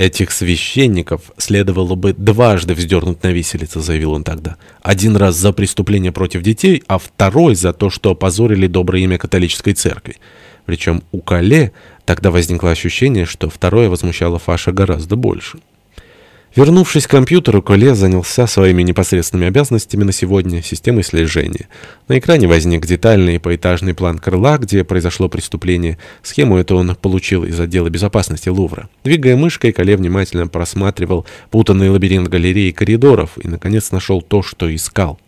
«Этих священников следовало бы дважды вздернуть на виселице», — заявил он тогда. «Один раз за преступление против детей, а второй за то, что опозорили доброе имя католической церкви». Причем у Кале тогда возникло ощущение, что второе возмущало Фаша гораздо больше. Вернувшись к компьютеру, Коле занялся своими непосредственными обязанностями на сегодня, системой слежения. На экране возник детальный поэтажный план крыла, где произошло преступление. Схему эту он получил из отдела безопасности Лувра. Двигая мышкой, Коле внимательно просматривал путанный лабиринт галерей и коридоров и, наконец, нашел то, что искал.